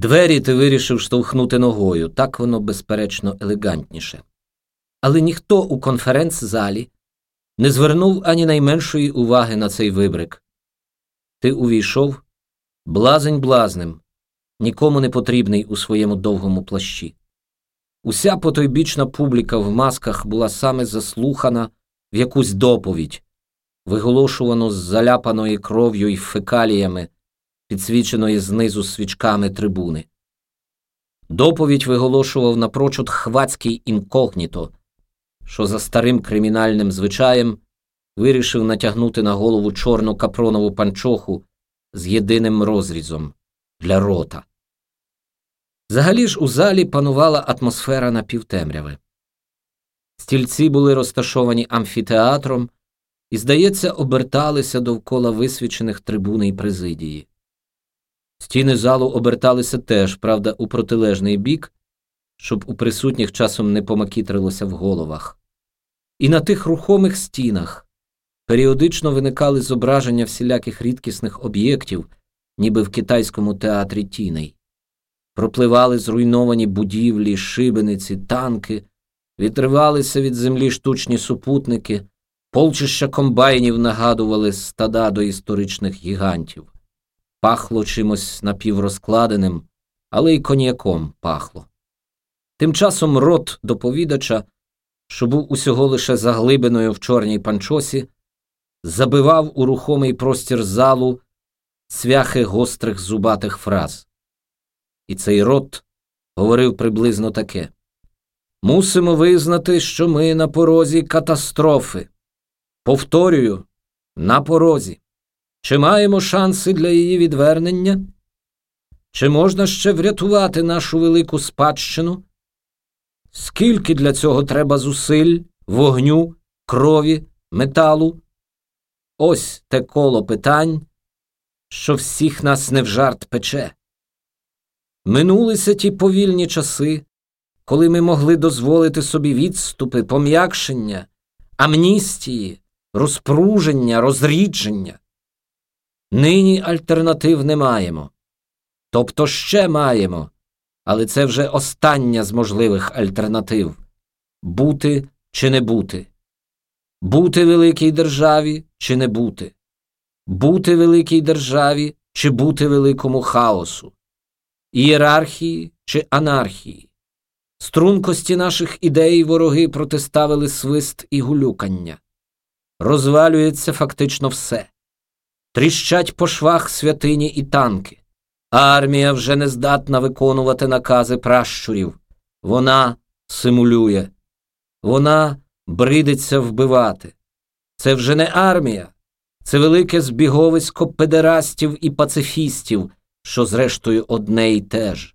Двері ти вирішив штовхнути ногою, так воно, безперечно, елегантніше. Але ніхто у конференц-залі не звернув ані найменшої уваги на цей вибрик. Ти увійшов блазень блазнем, нікому не потрібний у своєму довгому плащі. Уся потойбічна публіка в масках була саме заслухана в якусь доповідь, виголошувану з заляпаної кров'ю і фекаліями, підсвіченої знизу свічками трибуни. Доповідь виголошував напрочуд хвацький інкогніто, що за старим кримінальним звичаєм вирішив натягнути на голову чорну капронову панчоху з єдиним розрізом для рота. Взагалі ж у залі панувала атмосфера напівтемряви. Стільці були розташовані амфітеатром і, здається, оберталися довкола висвічених трибуни й президії. Стіни залу оберталися теж, правда, у протилежний бік, щоб у присутніх часом не помакітрилося в головах. І на тих рухомих стінах періодично виникали зображення всіляких рідкісних об'єктів, ніби в китайському театрі тіней. Пропливали зруйновані будівлі, шибениці, танки, відривалися від землі штучні супутники, полчища комбайнів нагадували стада до історичних гігантів. Пахло чимось напіврозкладеним, але й коньяком пахло. Тим часом рот доповідача, що був усього лише заглибиною в чорній панчосі, забивав у рухомий простір залу цвяхи гострих зубатих фраз. І цей рот говорив приблизно таке Мусимо визнати, що ми на порозі катастрофи. Повторюю, на порозі. Чи маємо шанси для її відвернення? Чи можна ще врятувати нашу велику спадщину? Скільки для цього треба зусиль, вогню, крові, металу? Ось те коло питань, що всіх нас не в жарт пече. Минулися ті повільні часи, коли ми могли дозволити собі відступи, пом'якшення, амністії, розпруження, розрідження. Нині альтернатив не маємо. Тобто ще маємо, але це вже остання з можливих альтернатив бути чи не бути, бути великій державі чи не бути, бути великій державі чи бути великому хаосу, ієрархії чи анархії. Стрункості наших ідей вороги протиставили свист і гулюкання. Розвалюється фактично все. Тріщать по швах святині і танки. Армія вже не здатна виконувати накази пращурів. Вона симулює, вона бридиться вбивати. Це вже не армія, це велике збіговисько педерастів і пацифістів, що, зрештою, одне й те ж.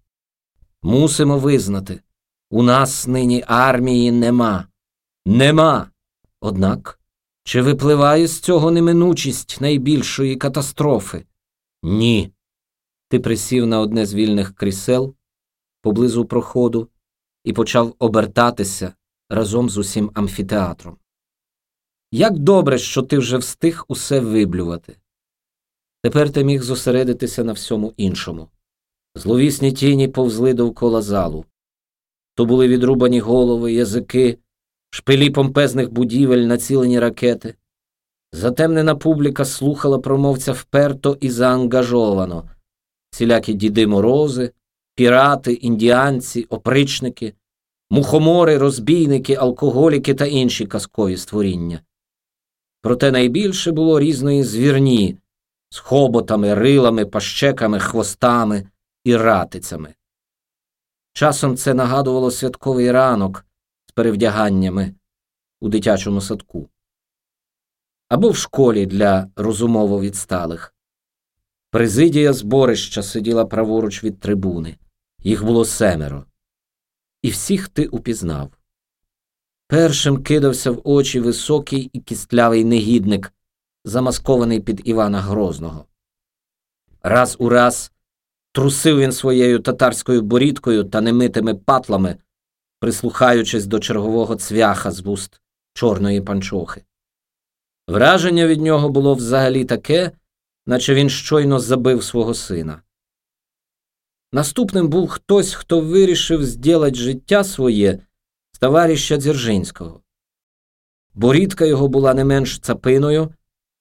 Мусимо визнати у нас нині армії нема. Нема. Однак. Чи випливає з цього неминучість найбільшої катастрофи? Ні. Ти присів на одне з вільних крісел поблизу проходу і почав обертатися разом з усім амфітеатром. Як добре, що ти вже встиг усе виблювати. Тепер ти міг зосередитися на всьому іншому. Зловісні тіні повзли довкола залу. То були відрубані голови, язики, шпилі помпезних будівель, націлені ракети. Затемнена публіка слухала промовця вперто і заангажовано всілякі діди морози, пірати, індіанці, опричники, мухомори, розбійники, алкоголіки та інші казкові створіння. Проте найбільше було різної звірні з хоботами, рилами, пащеками, хвостами і ратицями. Часом це нагадувало святковий ранок перевдяганнями у дитячому садку або в школі для розумово відсталих. Президія зборища сиділа праворуч від трибуни, їх було семеро, і всіх ти упізнав. Першим кидався в очі високий і кістлявий негідник, замаскований під Івана Грозного. Раз у раз трусив він своєю татарською борідкою та немитими патлами, прислухаючись до чергового цвяха з вуст чорної панчохи. Враження від нього було взагалі таке, наче він щойно забив свого сина. Наступним був хтось, хто вирішив зділати життя своє з товариша Дзержинського. Борідка його була не менш цапиною,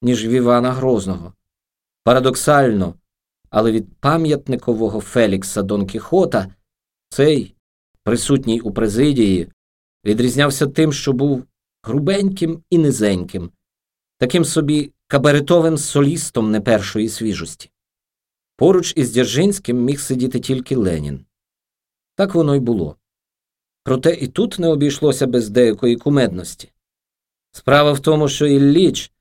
ніж в Івана Грозного. Парадоксально, але від пам'ятникового Фелікса Дон Кіхота цей, присутній у президії, відрізнявся тим, що був грубеньким і низеньким, таким собі кабаретовим солістом не першої свіжості. Поруч із Дзержинським міг сидіти тільки Ленін. Так воно й було. Проте і тут не обійшлося без деякої кумедності. Справа в тому, що Ілліч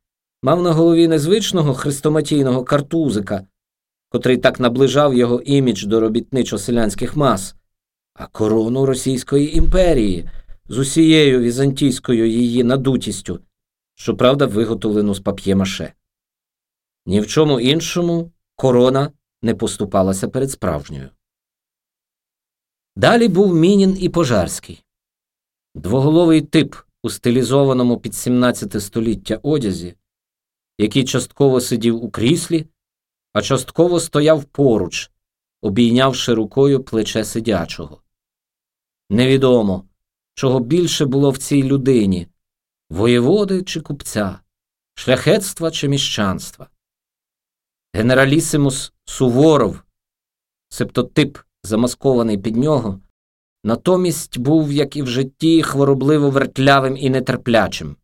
мав на голові незвичного хрестоматійного картузика, котрий так наближав його імідж до робітничо-селянських мас, а корону Російської імперії з усією візантійською її надутістю, щоправда, виготовлену з пап'є-маше. Ні в чому іншому корона не поступалася перед справжньою. Далі був Мінін і Пожарський. Двоголовий тип у стилізованому під 17 століття одязі, який частково сидів у кріслі, а частково стояв поруч, обійнявши рукою плече сидячого. Невідомо, чого більше було в цій людині воєводи чи купця, шляхетства чи міщанства. Генералісимус Суворов, септотип, замаскований під нього, натомість був, як і в житті, хворобливо вертлявим і нетерплячим.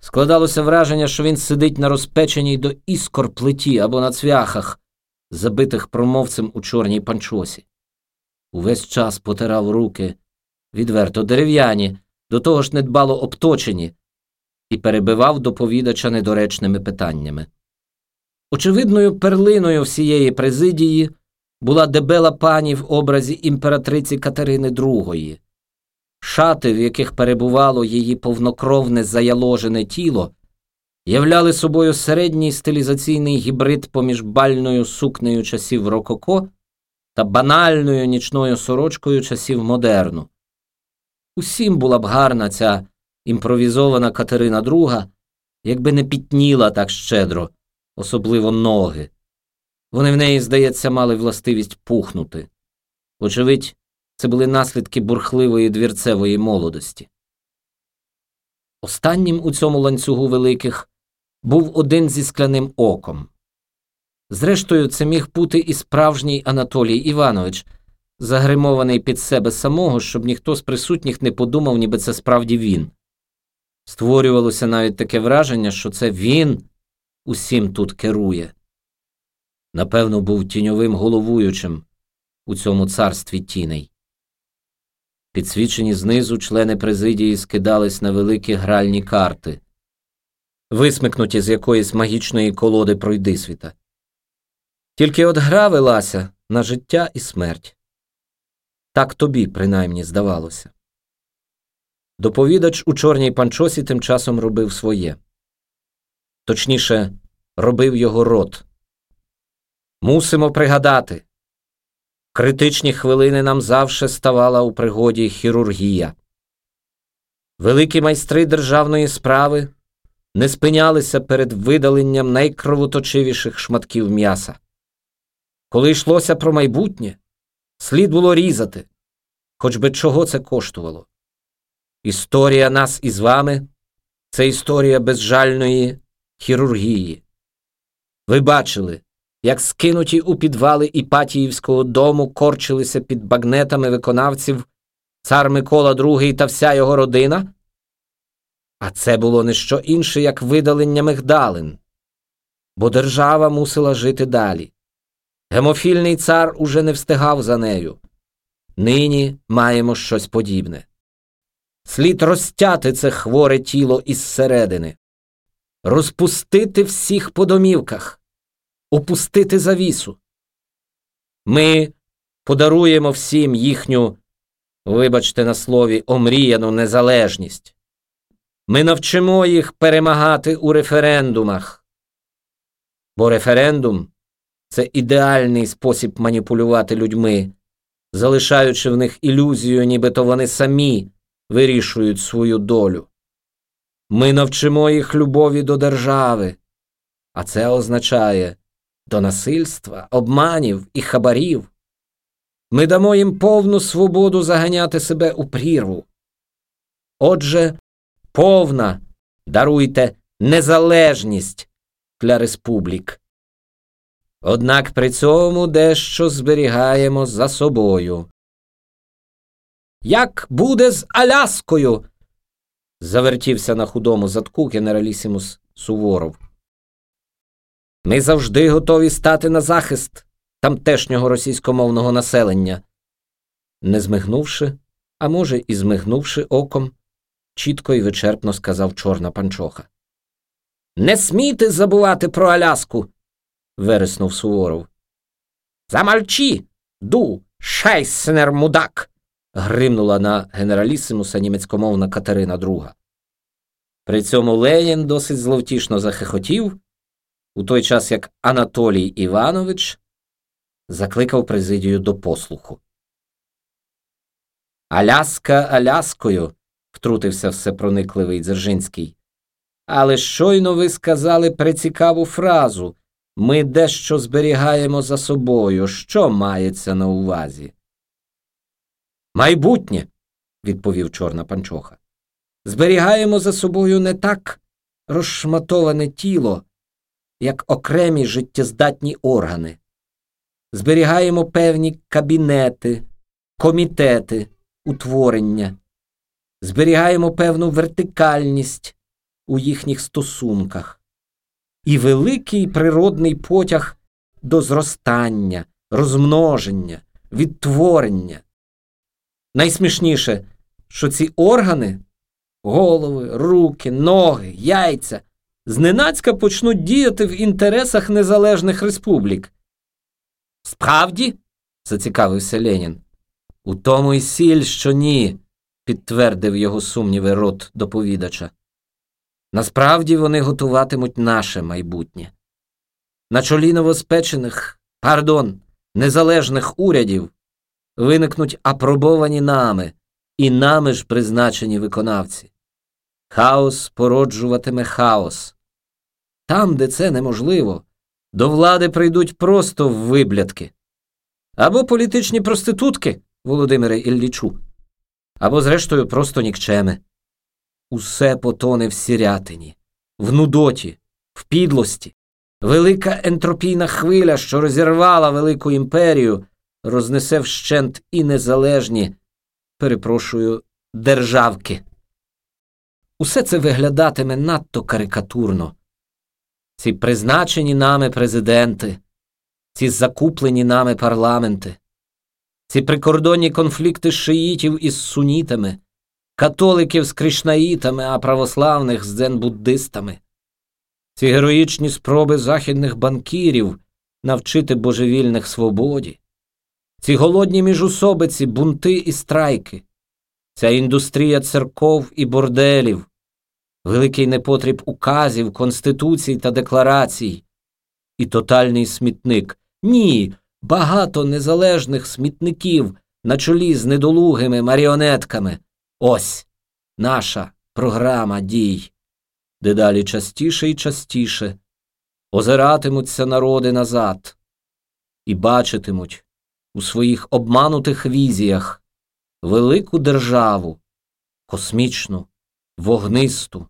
Складалося враження, що він сидить на розпеченій до іскор плиті або на цвяхах, забитих промовцем у чорній панчосі. Увесь час потирав руки, відверто дерев'яні, до того ж недбало обточені, і перебивав доповідача недоречними питаннями. Очевидною перлиною всієї президії була дебела пані в образі імператриці Катерини II. Шати, в яких перебувало її повнокровне заяложене тіло, являли собою середній стилізаційний гібрид поміж бальною сукнею часів Рококо та банальною нічною сорочкою часів модерну. Усім була б гарна ця імпровізована Катерина II, якби не пітніла так щедро, особливо ноги. Вони в неї, здається, мали властивість пухнути. Очевидь, це були наслідки бурхливої двірцевої молодості. Останнім у цьому ланцюгу великих був один зі скляним оком. Зрештою, це міг бути і справжній Анатолій Іванович, загримований під себе самого, щоб ніхто з присутніх не подумав, ніби це справді він. Створювалося навіть таке враження, що це він усім тут керує. Напевно, був тіньовим головуючим у цьому царстві тіней. Підсвічені знизу члени президії скидались на великі гральні карти, висмикнуті з якоїсь магічної колоди пройдисвіта. Тільки от гра велася на життя і смерть. Так тобі, принаймні, здавалося. Доповідач у чорній панчосі тим часом робив своє. Точніше, робив його рот. Мусимо пригадати. Критичні хвилини нам завше ставала у пригоді хірургія. Великі майстри державної справи не спинялися перед видаленням найкровоточивіших шматків м'яса. Коли йшлося про майбутнє, слід було різати, хоч би чого це коштувало. Історія нас із вами це історія безжальної хірургії. Ви бачили, як скинуті у підвали Іпатіївського дому корчилися під багнетами виконавців цар Микола II та вся його родина? А це було не що інше, як видалення мигдалин, бо держава мусила жити далі. Гемофільний цар уже не встигав за нею. Нині маємо щось подібне. Слід розтяти це хворе тіло із середини, розпустити всіх по домівках, опустити завісу. Ми подаруємо всім їхню, вибачте на слові, омріяну незалежність. Ми навчимо їх перемагати у референдумах. Бо референдум це ідеальний спосіб маніпулювати людьми, залишаючи в них ілюзію, нібито вони самі вирішують свою долю. Ми навчимо їх любові до держави, а це означає до насильства, обманів і хабарів. Ми дамо їм повну свободу заганяти себе у прірву. Отже, повна, даруйте, незалежність для республік. Однак при цьому дещо зберігаємо за собою. Як буде з Аляскою? завертівся на худому задку генералісімус Суворов. Ми завжди готові стати на захист тамтешнього російськомовного населення. Не змигнувши, а може, і змигнувши оком, чітко і вичерпно сказав чорна панчоха. Не смійте забувати про Аляску. Вереснув Суворов. Замальчі, ду, шайсенер мудак. гримнула на генералісимуса німецькомовна Катерина II. При цьому Ленін досить зловтішно захихотів, у той час як Анатолій Іванович закликав президію до послуху. Аляска Аляскою, втрутився всепроникливий Дзержинський. Але щойно ви сказали прецікаву фразу ми дещо зберігаємо за собою. Що мається на увазі? Майбутнє, відповів чорна панчоха. Зберігаємо за собою не так розшматоване тіло, як окремі життєздатні органи. Зберігаємо певні кабінети, комітети, утворення, зберігаємо певну вертикальність у їхніх стосунках і великий природний потяг до зростання, розмноження, відтворення. Найсмішніше, що ці органи голови, руки, ноги, яйця зненацька почнуть діяти в інтересах незалежних республік. Справді? зацікавився Ленін. У тому й сіль, що ні, підтвердив його сумніви рот доповідача. Насправді вони готуватимуть наше майбутнє. На чолі новоспечених, пардон, незалежних урядів виникнуть апробовані нами і нами ж призначені виконавці. Хаос породжуватиме хаос. Там, де це неможливо, до влади прийдуть просто виблядки. Або політичні проститутки, Володимире Іллічу, або, зрештою, просто нікчеми. Усе потоне в сірятині, в нудоті, в підлості. Велика ентропійна хвиля, що розірвала велику імперію, рознесе вщент і незалежні, перепрошую, державки. Усе це виглядатиме надто карикатурно. Ці призначені нами президенти, ці закуплені нами парламенти, ці прикордонні конфлікти шиїтів із сунітами, католиків з кришнаїтами, а православних з дзен-буддистами, ці героїчні спроби західних банкірів навчити божевільних свободі, ці голодні міжусобиці, бунти і страйки, ця індустрія церков і борделів, великий непотріб указів, конституцій та декларацій, і тотальний смітник. Ні, багато незалежних смітників на чолі з недолугими маріонетками. Ось наша програма дій. Дедалі частіше і частіше озиратимуться народи назад і бачитимуть у своїх обманутих візіях велику державу, космічну, вогнисту,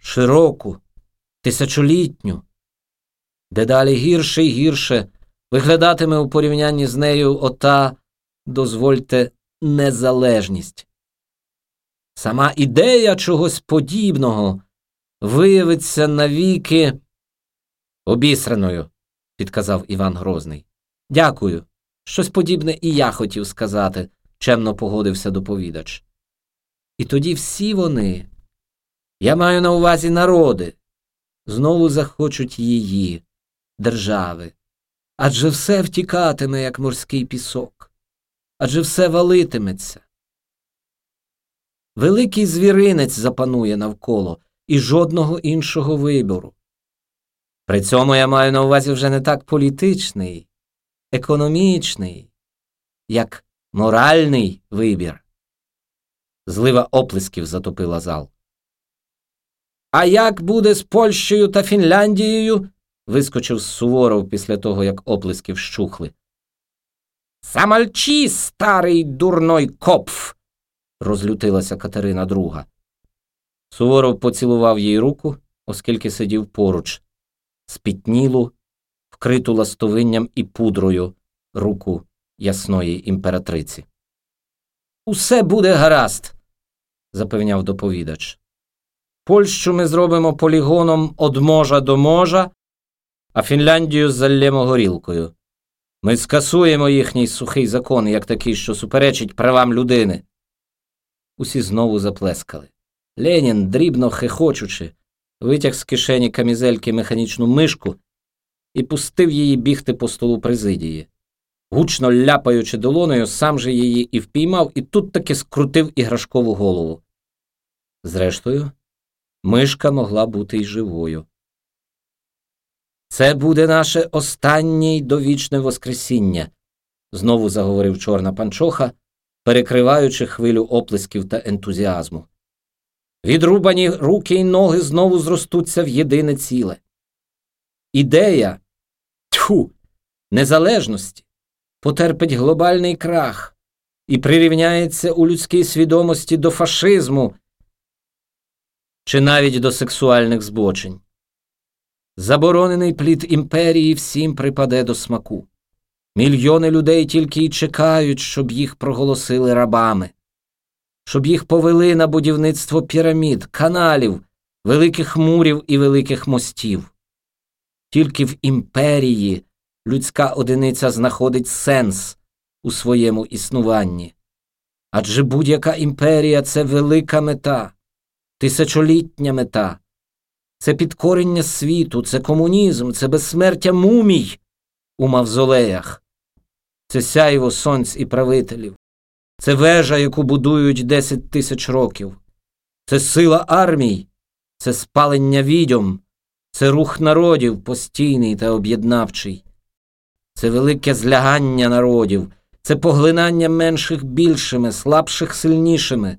широку, тисячолітню, дедалі гірше і гірше виглядатиме у порівнянні з нею ота, дозвольте, незалежність. Сама ідея чогось подібного виявиться навіки обісраною, підказав Іван Грозний. Дякую. Щось подібне і я хотів сказати, чемно погодився доповідач. І тоді всі вони, я маю на увазі народи, знову захочуть її, держави. Адже все втікатиме, як морський пісок, адже все валитиметься. Великий звіринець запанує навколо і жодного іншого вибору. При цьому я маю на увазі вже не так політичний, економічний, як моральний вибір. Злива оплесків затопила зал. А як буде з Польщею та Фінляндією? вискочив Суворов після того, як оплески вщухли. Замальчи, старий дурной копф. Розлютилася Катерина друга. Суворов поцілував їй руку, оскільки сидів поруч, спітнілу, вкриту ластовинням і пудрою руку ясної імператриці. Усе буде гаразд, запевняв доповідач. Польщу ми зробимо полігоном од можа до можа, а Фінляндію заллємо горілкою. Ми скасуємо їхній сухий закон, як такий, що суперечить правам людини. Усі знову заплескали. Ленін, дрібно хихочучи, витяг з кишені камізельки механічну мишку і пустив її бігти по столу президії. Гучно ляпаючи долоною, сам же її і впіймав, і тут таки скрутив іграшкову голову. Зрештою, мишка могла бути й живою. Це буде наше останнє й довічне Воскресіння, знову заговорив чорна панчоха, перекриваючи хвилю оплесків та ентузіазму. Відрубані руки й ноги знову зростуться в єдине ціле. Ідея тьфу, незалежності потерпить глобальний крах і прирівняється у людській свідомості до фашизму чи навіть до сексуальних збочень. Заборонений плід імперії всім припаде до смаку. Мільйони людей тільки й чекають, щоб їх проголосили рабами, щоб їх повели на будівництво пірамід, каналів, великих мурів і великих мостів. Тільки в імперії людська одиниця знаходить сенс у своєму існуванні. Адже будь-яка імперія це велика мета, тисячолітня мета. Це підкорення світу, це комунізм, це безсмертя мумій у мавзолеях, це сяйво сонць і правителів, це вежа, яку будують десять тисяч років, це сила армій, це спалення відьом, це рух народів постійний та об'єднавчий, це велике злягання народів, це поглинання менших більшими, слабших сильнішими,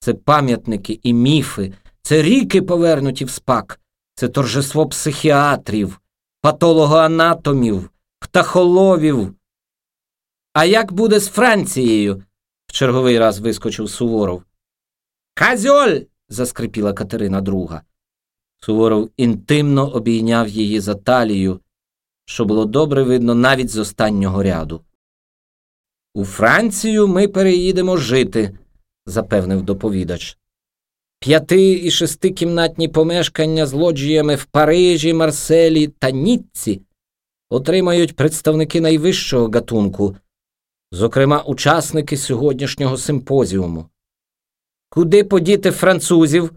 це пам'ятники і міфи. Це ріки повернуті в спак, це торжество психіатрів, патологоанатомів, птахоловів. А як буде з Францією? в черговий раз вискочив Суворов. Казьоль. заскрипіла Катерина друга. Суворов інтимно обійняв її за талію, що було добре видно навіть з останнього ряду. У Францію ми переїдемо жити, запевнив доповідач. П'яти і шестикімнатні помешкання з лоджіями в Парижі, Марселі та Ніцці отримають представники найвищого гатунку, зокрема учасники сьогоднішнього симпозіуму. Куди подіти французів?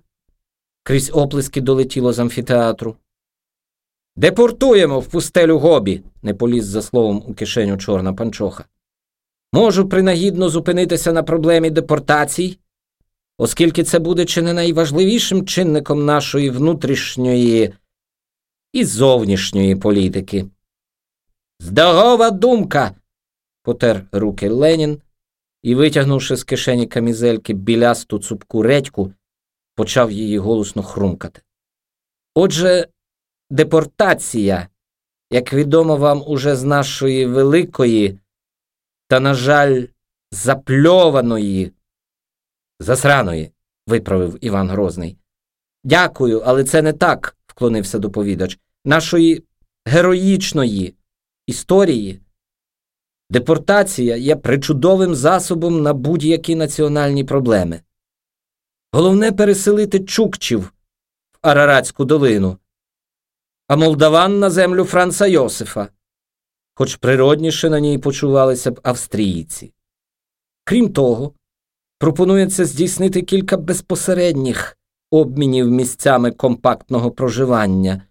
крізь оплески долетіло з амфітеатру. Депортуємо в пустелю гобі, не поліз за словом у кишеню чорна панчоха. Можу принагідно зупинитися на проблемі депортацій оскільки це буде чи не найважливішим чинником нашої внутрішньої і зовнішньої політики. Здорова думка. потер руки Ленін і, витягнувши з кишені камізельки білясту цупку редьку, почав її голосно хрумкати. Отже, депортація, як відомо вам уже з нашої великої та, на жаль, запльованої Засраної, виправив Іван Грозний. Дякую, але це не так, вклонився доповідач, нашої героїчної історії. Депортація є причудовим засобом на будь-які національні проблеми. Головне переселити чукчів в Араратську долину, а молдаван на землю Франца Йосифа, хоч природніше на ній почувалися б австрійці. Крім того, пропонується здійснити кілька безпосередніх обмінів місцями компактного проживання,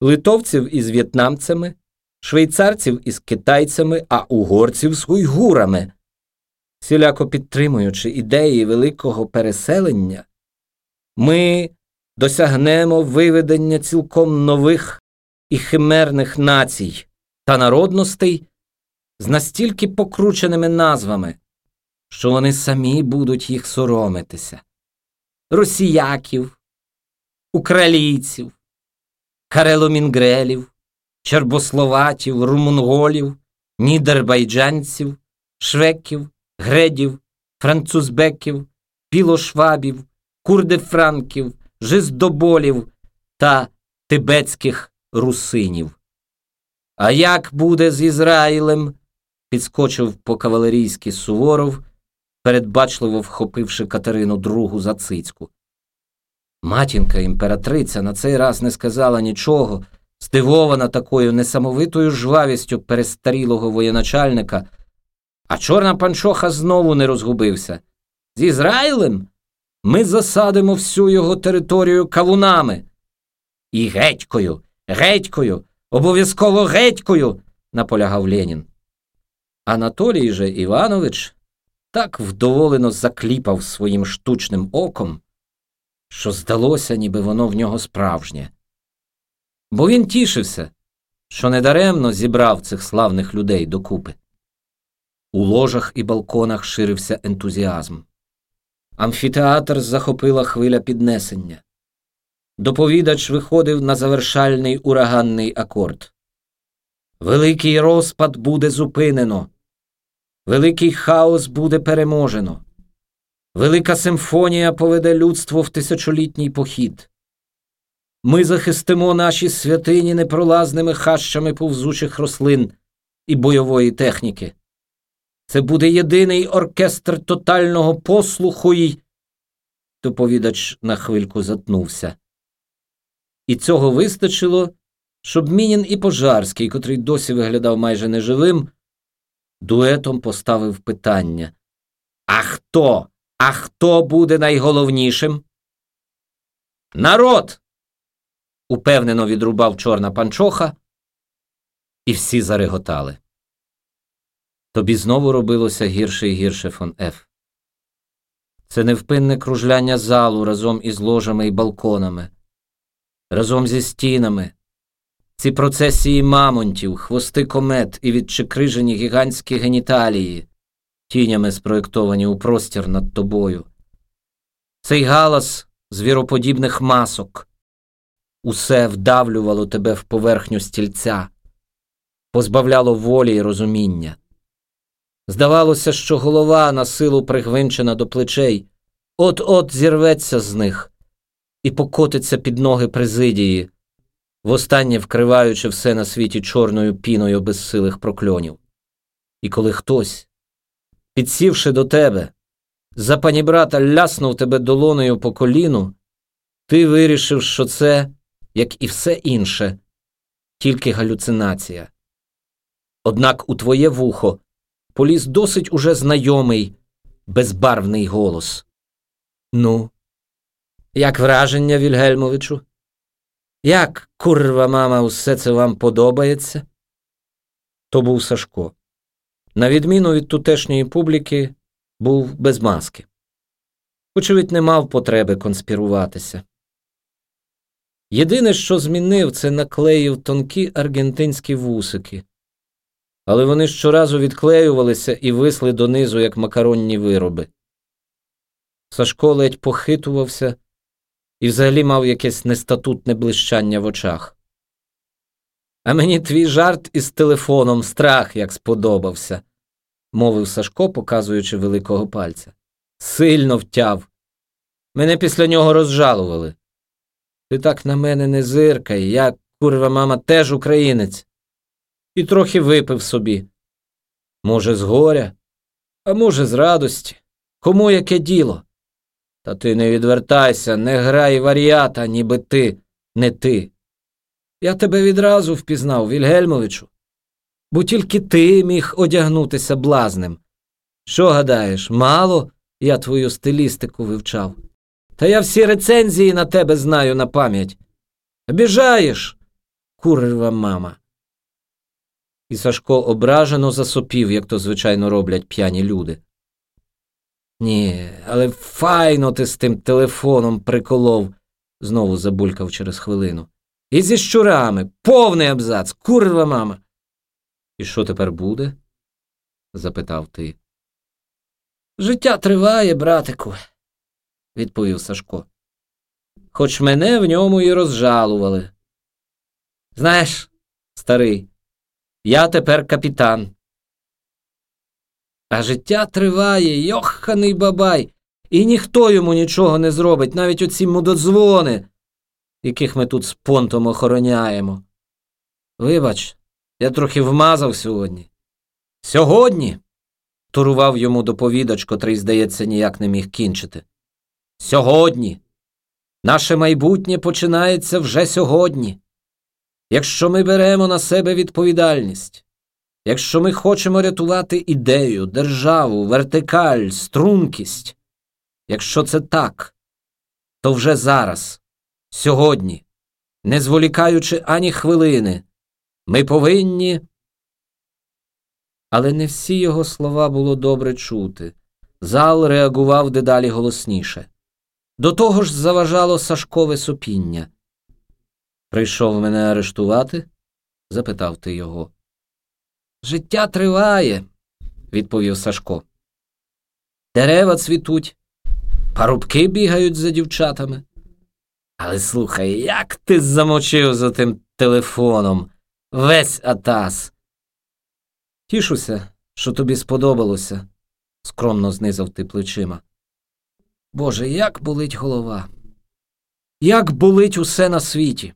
литовців із в'єтнамцями, швейцарців із китайцями, а угорців з уйгурами. Всіляко підтримуючи ідеї великого переселення, ми досягнемо виведення цілком нових і химерних націй та народностей з настільки покрученими назвами, що вони самі будуть їх соромитися росіяків, українців, кареломінгрелів, чербословатів, румунголів, нідербайджанців, швеків, гредів, французбеків, пілошвабів, курдефранків, жиздоболів та тибетських русинів. А як буде з Ізраїлем? підскочив по кавалерійськи Суворов, передбачливо вхопивши Катерину другу за цицьку. Матінка імператриця на цей раз не сказала нічого, здивована такою несамовитою жвавістю перестарілого воєначальника, а чорна панчоха знову не розгубився. З Ізраїлем ми засадимо всю його територію кавунами. І гетькою, гетькою, обов'язково гетькою, наполягав Ленін. Анатолій же Іванович так вдоволено закліпав своїм штучним оком, що здалося, ніби воно в нього справжнє. Бо він тішився, що недаремно зібрав цих славних людей докупи. У ложах і балконах ширився ентузіазм. Амфітеатр захопила хвиля піднесення. Доповідач виходив на завершальний ураганний акорд. Великий розпад буде зупинено. Великий хаос буде переможено. Велика симфонія поведе людство в тисячолітній похід. Ми захистимо наші святині непролазними хащами повзучих рослин і бойової техніки. Це буде єдиний оркестр тотального послуху й. Доповідач на хвильку затнувся. І цього вистачило, щоб Мінін і Пожарський, котрий досі виглядав майже неживим, дуетом поставив питання А хто? А хто буде найголовнішим? Народ. упевнено відрубав чорна панчоха, і всі зареготали. Тобі знову робилося гірше і гірше фон Еф. Це невпинне кружляння залу разом із ложами і балконами, разом зі стінами, ці процесії мамонтів, хвости комет і відчекрижені гігантські геніталії, тінями спроєктовані у простір над тобою. Цей галас звіроподібних масок, усе вдавлювало тебе в поверхню стільця, позбавляло волі й розуміння. Здавалося, що голова на силу пригвинчена до плечей, от-от зірветься з них і покотиться під ноги президії востаннє вкриваючи все на світі чорною піною безсилих прокльонів. І коли хтось, підсівши до тебе, за панібрата ляснув тебе долоною по коліну, ти вирішив, що це, як і все інше, тільки галюцинація. Однак у твоє вухо поліз досить уже знайомий, безбарвний голос. Ну, як враження, Вільгельмовичу? Як, курва мама, усе це вам подобається? То був Сашко. На відміну від тутешньої публіки, був без маски. Очевидь, не мав потреби конспіруватися. Єдине, що змінив, це наклеїв тонкі аргентинські вусики, але вони щоразу відклеювалися і висли донизу, як макаронні вироби. Сашко ледь похитувався і взагалі мав якесь нестатутне блищання в очах. А мені твій жарт із телефоном страх як сподобався, мовив Сашко, показуючи великого пальця. Сильно втяв. Мене після нього розжалували. Ти так на мене не зиркай, я, курва мама, теж українець. І трохи випив собі. Може, з горя, а може, з радості. Кому яке діло? Та ти не відвертайся, не грай варіата, ніби ти, не ти. Я тебе відразу впізнав, Вільгельмовичу, бо тільки ти міг одягнутися блазнем. Що гадаєш, мало я твою стилістику вивчав? Та я всі рецензії на тебе знаю на пам'ять. Обіжаєш, курва мама. І Сашко ображено засопів, як то звичайно роблять п'яні люди. Ні, але файно ти з тим телефоном приколов, знову забулькав через хвилину. І зі щурами, повний абзац, курва мама. І що тепер буде? запитав ти. Життя триває, братику, відповів Сашко. Хоч мене в ньому і розжалували. Знаєш, старий, я тепер капітан, А життя триває, йоханий бабай, і ніхто йому нічого не зробить, навіть оці мудодзвони, яких ми тут з понтом охороняємо. Вибач, я трохи вмазав сьогодні. Сьогодні. турував йому доповідач, котрий, здається, ніяк не міг кінчити. Сьогодні. Наше майбутнє починається вже сьогодні. Якщо ми беремо на себе відповідальність, якщо ми хочемо рятувати ідею, державу, вертикаль, стрункість, якщо це так, то вже зараз, сьогодні, не зволікаючи ані хвилини, ми повинні. Але не всі його слова було добре чути. Зал реагував дедалі голосніше. До того ж заважало Сашкове сопіння. Прийшов мене арештувати? запитав ти його. Життя триває, відповів Сашко. Дерева цвітуть, парубки бігають за дівчатами. Але слухай, як ти замочив за тим телефоном весь атас. Тішуся, що тобі сподобалося, скромно знизав ти плечима. Боже, як болить голова, як болить усе на світі.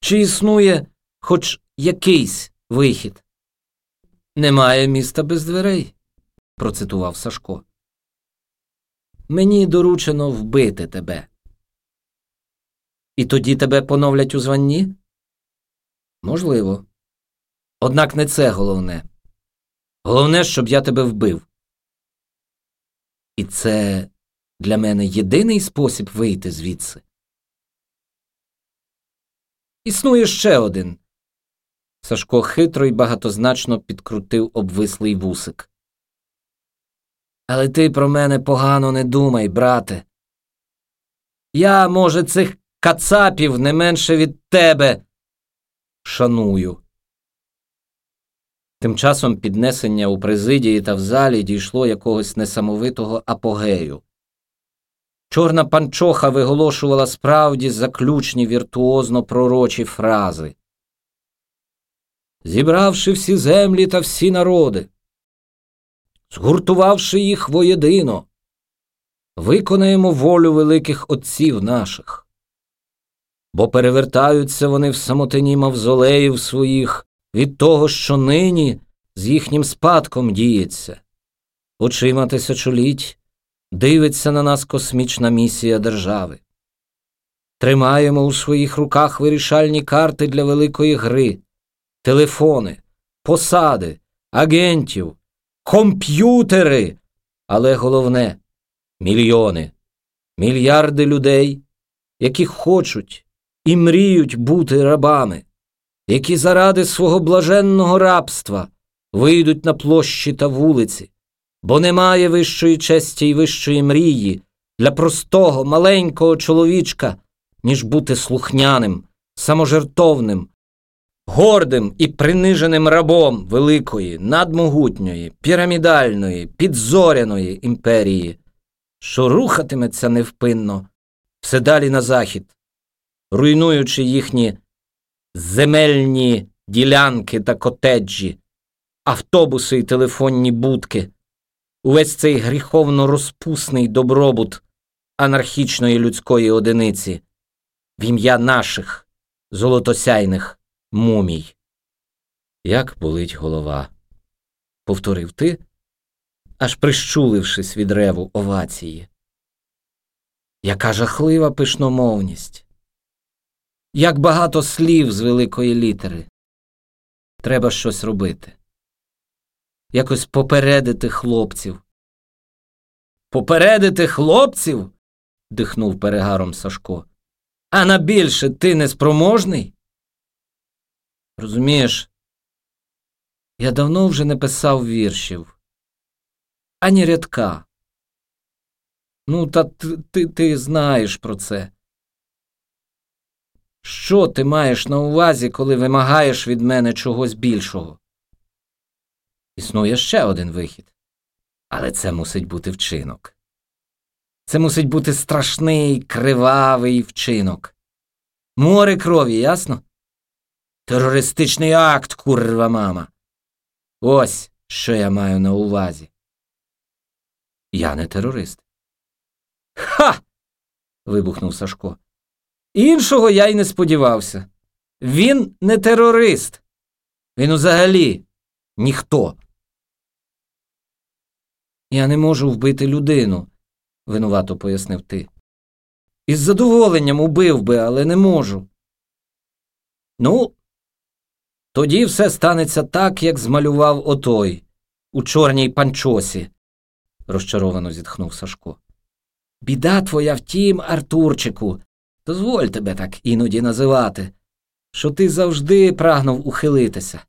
Чи існує хоч якийсь вихід? Немає міста без дверей, процитував Сашко. Мені доручено вбити тебе. І тоді тебе поновлять у званні? Можливо. Однак не це головне. Головне, щоб я тебе вбив. І це для мене єдиний спосіб вийти звідси. Існує ще один. Сашко хитро й багатозначно підкрутив обвислий вусик. Але ти про мене погано не думай, брате. Я, може, цих кацапів не менше від тебе шаную. Тим часом піднесення у президії та в залі дійшло якогось несамовитого апогею. Чорна панчоха виголошувала справді заключні віртуозно пророчі фрази. Зібравши всі землі та всі народи, згуртувавши їх воєдино, виконаємо волю великих отців наших, бо перевертаються вони в самотині мавзолеїв своїх від того, що нині з їхнім спадком діється. Очима тисячоліть дивиться на нас космічна місія держави. Тримаємо у своїх руках вирішальні карти для великої гри, телефони, посади, агентів, комп'ютери, але головне мільйони, мільярди людей, які хочуть і мріють бути рабами які заради свого блаженного рабства вийдуть на площі та вулиці, бо немає вищої честі й вищої мрії для простого маленького чоловічка, ніж бути слухняним, саможертовним, гордим і приниженим рабом великої, надмогутньої, пірамідальної, підзоряної імперії, що рухатиметься невпинно все далі на захід, руйнуючи їхні земельні ділянки та котеджі, автобуси і телефонні будки, увесь цей гріховно розпусний добробут анархічної людської одиниці, в ім'я наших золотосяйних мумій. Як болить голова, повторив ти, аж прищулившись від реву овації. Яка жахлива пишномовність. Як багато слів з великої літери. Треба щось робити. Якось попередити хлопців. Попередити хлопців? дихнув перегаром Сашко. А на більше ти неспроможний? Розумієш, я давно вже не писав віршів, ані рядка. Ну, та ти, ти, ти знаєш про це. Що ти маєш на увазі, коли вимагаєш від мене чогось більшого? Існує ще один вихід. Але це мусить бути вчинок. Це мусить бути страшний, кривавий вчинок. Море крові, ясно? Терористичний акт, курва мама. Ось що я маю на увазі. Я не терорист. Ха. вибухнув Сашко. Іншого я й не сподівався. Він не терорист. Він взагалі ніхто. Я не можу вбити людину, винувато пояснив ти. Із задоволенням убив би, але не можу. Ну, тоді все станеться так, як змалював отой у чорній панчосі, розчаровано зітхнув Сашко. Біда твоя в тім, Артурчику, дозволь тебе так іноді називати, що ти завжди прагнув ухилитися.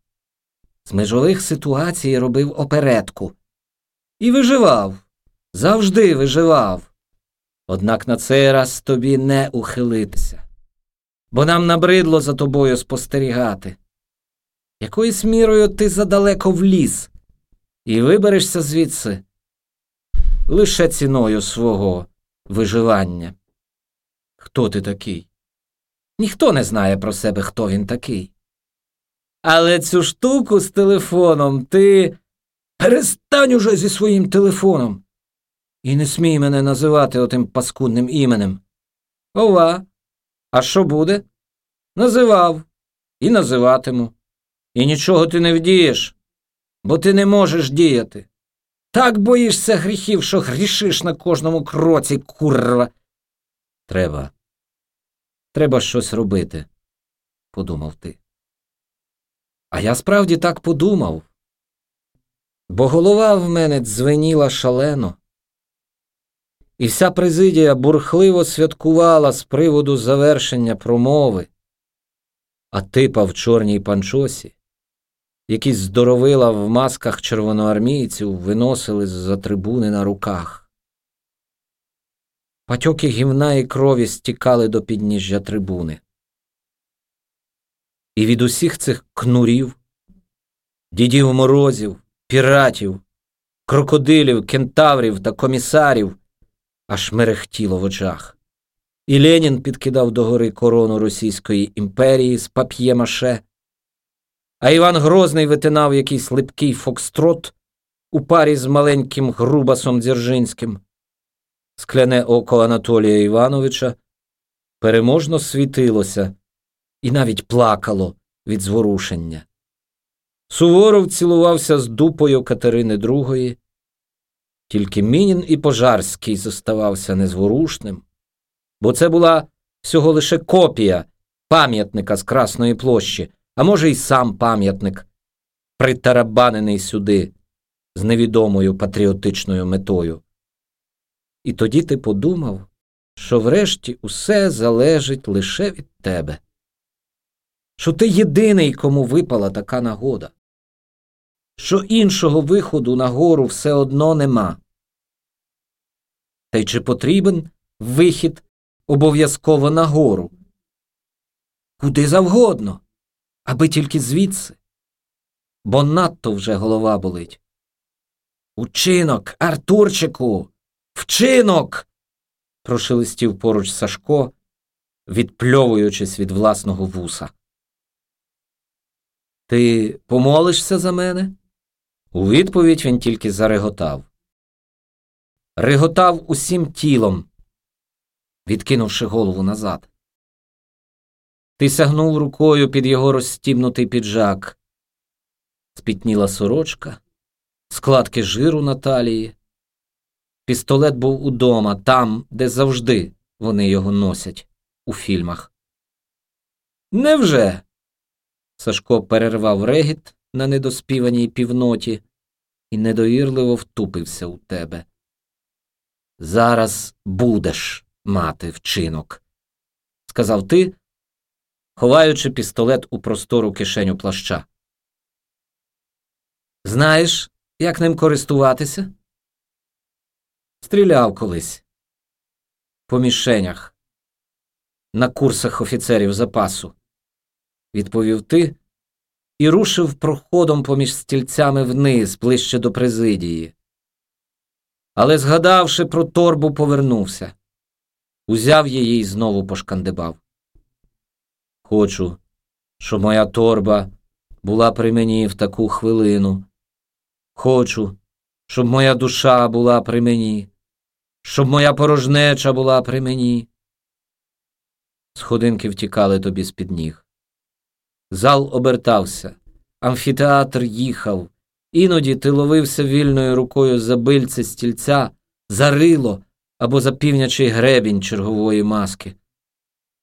З межових ситуацій робив оперетку. І виживав, завжди виживав. Однак на цей раз тобі не ухилитися, бо нам набридло за тобою спостерігати. Якоюсь мірою ти задалеко вліз і виберешся звідси лише ціною свого виживання. Хто ти такий? Ніхто не знає про себе, хто він такий. Але цю штуку з телефоном ти перестань уже зі своїм телефоном. І не смій мене називати отим паскудним іменем. Ова. А що буде? Називав і називатиму. І нічого ти не вдієш, бо ти не можеш діяти. Так боїшся гріхів, що грішиш на кожному кроці, курва. Треба. Треба щось робити, подумав ти. А я справді так подумав, бо голова в мене дзвеніла шалено, і вся президія бурхливо святкувала з приводу завершення промови, а типа в чорній панчосі, які здоровила в масках червоноармійців виносили з-за трибуни на руках. Патьоки гівна і крові стікали до підніжжя трибуни. І від усіх цих кнурів, дідів морозів, піратів, крокодилів, кентаврів та комісарів аж мерехтіло в очах. І Ленін підкидав догори корону Російської імперії з пап'є-маше, а Іван Грозний витинав якийсь липкий фокстрот у парі з маленьким грубасом Дзержинським. Скляне око Анатолія Івановича переможно світилося і навіть плакало від зворушення. Суворов цілувався з дупою Катерини II, тільки Мінін і Пожарський зоставався незворушним, бо це була всього лише копія пам'ятника з Красної площі, а може, й сам пам'ятник, притарабанений сюди з невідомою патріотичною метою. І тоді ти подумав, що врешті усе залежить лише від тебе, що ти єдиний, кому випала така нагода, що іншого виходу на гору все одно нема. Та й чи потрібен вихід обов'язково на гору? Куди завгодно, аби тільки звідси, бо надто вже голова болить. Учинок, Артурчику, вчинок. прошелестів поруч Сашко, відпльовуючись від власного вуса. Ти помолишся за мене? У відповідь він тільки зареготав. Реготав усім тілом, відкинувши голову назад. Ти сягнув рукою під його розстібнутий піджак, спітніла сорочка, складки жиру на талії. Пістолет був удома, там, де завжди вони його носять у фільмах. Невже? Сашко перервав регіт на недоспіваній півноті і недовірливо втупився у тебе. Зараз будеш мати вчинок, сказав ти, ховаючи пістолет у простору кишеню плаща. Знаєш, як ним користуватися? Стріляв колись по мішенях на курсах офіцерів запасу, відповів ти і рушив проходом поміж стільцями вниз, ближче до президії. Але, згадавши про торбу, повернувся, узяв її і знову пошкандибав. Хочу, щоб моя торба була при мені в таку хвилину. Хочу, щоб моя душа була при мені, щоб моя порожнеча була при мені. Сходинки втікали тобі з під ніг. Зал обертався, амфітеатр їхав, іноді ти ловився вільною рукою за бильце стільця, за рило або за півнячий гребінь чергової маски.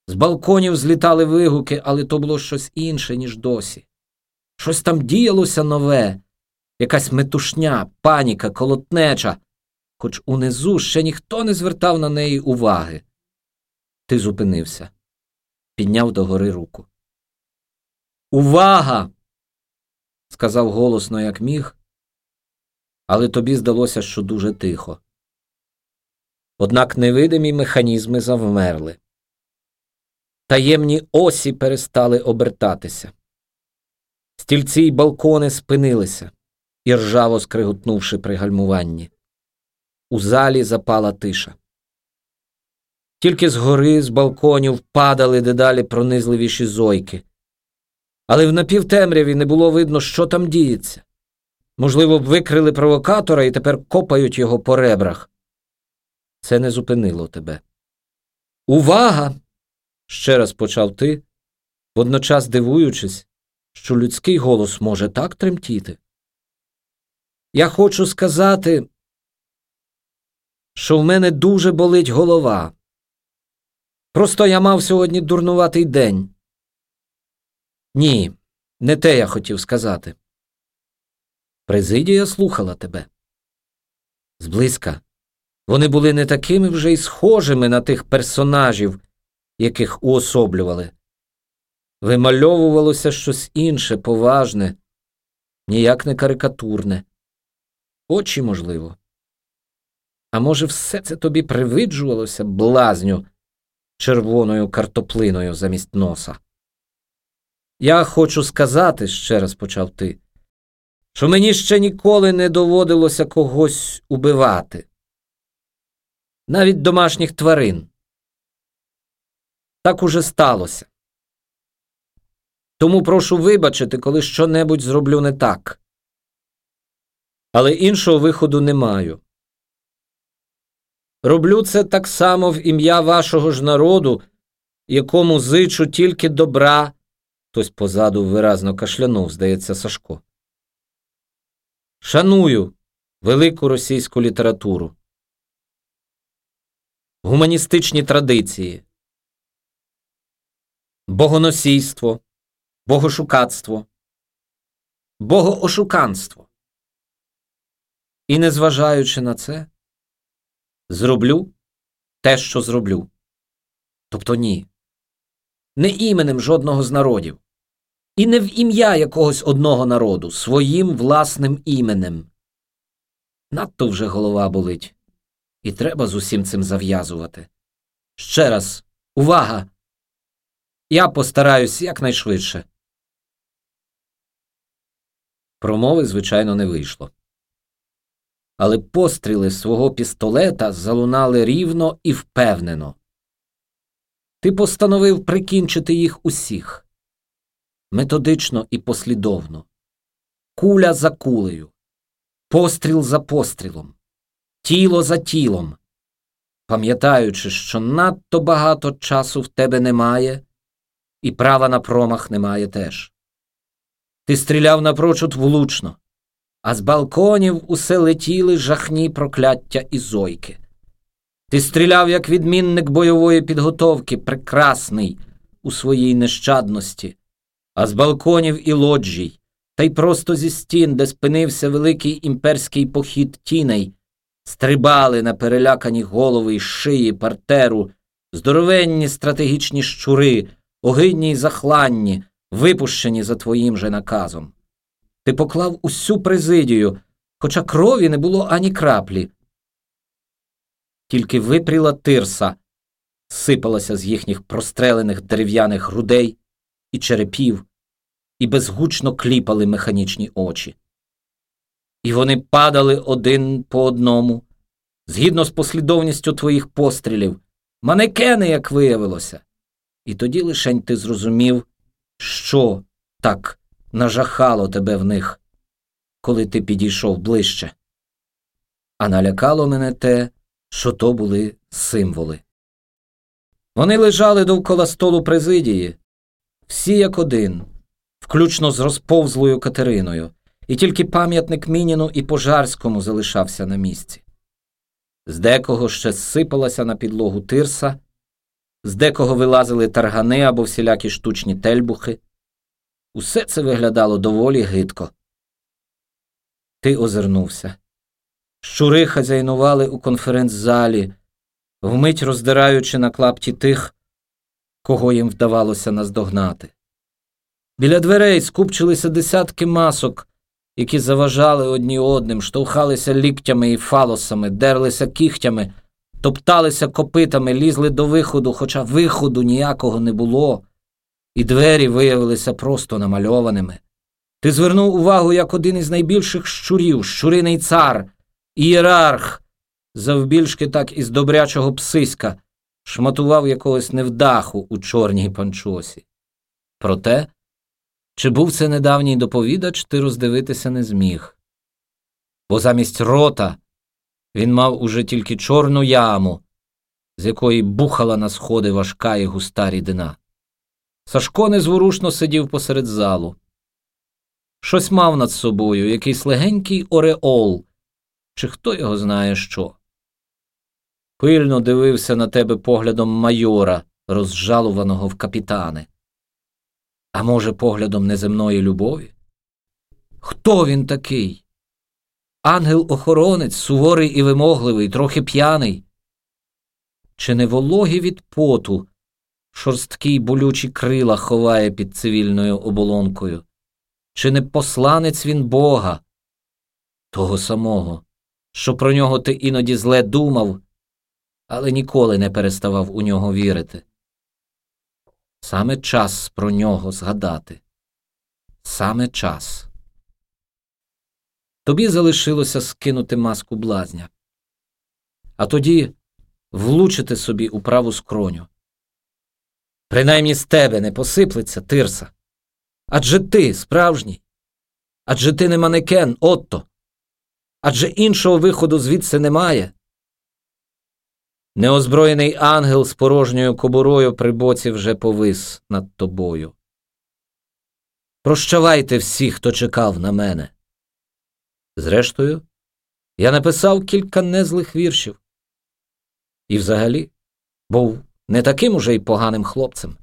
З балконів злітали вигуки, але то було щось інше, ніж досі. Щось там діялося нове, якась метушня, паніка, колотнеча, хоч унизу ще ніхто не звертав на неї уваги. Ти зупинився, підняв догори руку. Увага! сказав голосно, як міг, але тобі здалося, що дуже тихо. Однак невидимі механізми завмерли. Таємні осі перестали обертатися. Стільці й балкони спинилися, іржаво скриготнувши при гальмуванні. У залі запала тиша. Тільки згори, з балконів падали дедалі пронизливіші зойки. Але в напівтемряві не було видно, що там діється. Можливо, викрили провокатора і тепер копають його по ребрах. Це не зупинило тебе. Увага! Ще раз почав ти, водночас дивуючись, що людський голос може так тремтіти. Я хочу сказати, що в мене дуже болить голова. Просто я мав сьогодні дурнуватий день. Ні, не те я хотів сказати. Президія слухала тебе. Зблизька. Вони були не такими вже й схожими на тих персонажів, яких уособлювали. Вимальовувалося щось інше, поважне, ніяк не карикатурне. Очі, можливо. А може, все це тобі привиджувалося блазню червоною картоплиною замість носа? Я хочу сказати, ще раз почав ти, що мені ще ніколи не доводилося когось убивати, навіть домашніх тварин. Так уже сталося. Тому прошу вибачити, коли що-небудь зроблю не так. Але іншого виходу не маю. Роблю це так само в ім'я вашого ж народу, якому зичу тільки добра. Хтось позаду виразно кашлянув, здається, Сашко. Шаную велику російську літературу, гуманістичні традиції, богоносійство, богошукацтво, богоошуканство. І, незважаючи на це, зроблю те, що зроблю. Тобто ні, не іменем жодного з народів, і не в ім'я якогось одного народу, своїм власним іменем. Надто вже голова болить, і треба з усім цим зав'язувати. Ще раз, увага! Я постараюсь якнайшвидше. Промови, звичайно, не вийшло. Але постріли свого пістолета залунали рівно і впевнено. Ти постановив прикінчити їх усіх методично і послідовно, куля за кулею, постріл за пострілом, тіло за тілом, пам'ятаючи, що надто багато часу в тебе немає, і права на промах немає теж. Ти стріляв напрочуд влучно, а з балконів усе летіли жахні прокляття і зойки. Ти стріляв як відмінник бойової підготовки, прекрасний у своїй нещадності, а з балконів і лоджій, та й просто зі стін, де спинився великий імперський похід тіней, стрибали на перелякані голови й шиї партеру, здоровенні стратегічні щури, огидні й захланні, випущені за твоїм же наказом. Ти поклав усю президію, хоча крові не було ані краплі. Тільки випріла тирса, сипалася з їхніх прострелених дерев'яних грудей і черепів, і безгучно кліпали механічні очі. І вони падали один по одному, згідно з послідовністю твоїх пострілів, манекени, як виявилося. І тоді лишень ти зрозумів, що так нажахало тебе в них, коли ти підійшов ближче. а налякало мене те, що то були символи. Вони лежали довкола столу президії, всі як один, включно з розповзлою Катериною, і тільки пам'ятник Мініну і Пожарському залишався на місці. З декого ще сипалася на підлогу тирса, з декого вилазили таргани або всілякі штучні тельбухи. Усе це виглядало доволі гидко. Ти озирнувся. Щури хазяйнували у конференц-залі, вмить роздираючи на клапті тих, кого їм вдавалося наздогнати. Біля дверей скупчилися десятки масок, які заважали одні одним, штовхалися ліктями і фалосами, дерлися кігтями, топталися копитами, лізли до виходу, хоча виходу ніякого не було, і двері виявилися просто намальованими. Ти звернув увагу як один із найбільших щурів, щуриний цар, ієрарх, завбільшки так із добрячого псиська, шматував якогось невдаху у чорній панчосі. Проте, чи був це недавній доповідач, ти роздивитися не зміг. Бо замість рота він мав уже тільки чорну яму, з якої бухала на сходи важка і густа рідина. Сашко незворушно сидів посеред залу. Щось мав над собою, якийсь легенький ореол, чи хто його знає що. Пильно дивився на тебе поглядом майора, розжалуваного в капітани. А може, поглядом неземної любові? Хто він такий? Ангел-охоронець, суворий і вимогливий, трохи п'яний. Чи не вологі від поту, шорсткі й болючі крила ховає під цивільною оболонкою? Чи не посланець він Бога, того самого, що про нього ти іноді зле думав, але ніколи не переставав у нього вірити? Саме час про нього згадати. Саме час. Тобі залишилося скинути маску блазня, а тоді влучити собі у праву скроню. Принаймні з тебе не посиплеться тирса. Адже ти справжній, адже ти не манекен, отто, адже іншого виходу звідси немає. Неозброєний ангел з порожньою кобурою при боці вже повис над тобою. Прощавайте всі, хто чекав на мене. Зрештою, я написав кілька незлих віршів. І взагалі був не таким уже й поганим хлопцем.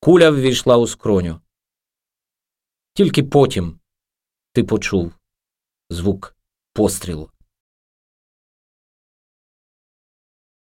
Куля ввійшла у скроню. Тільки потім ти почув звук пострілу.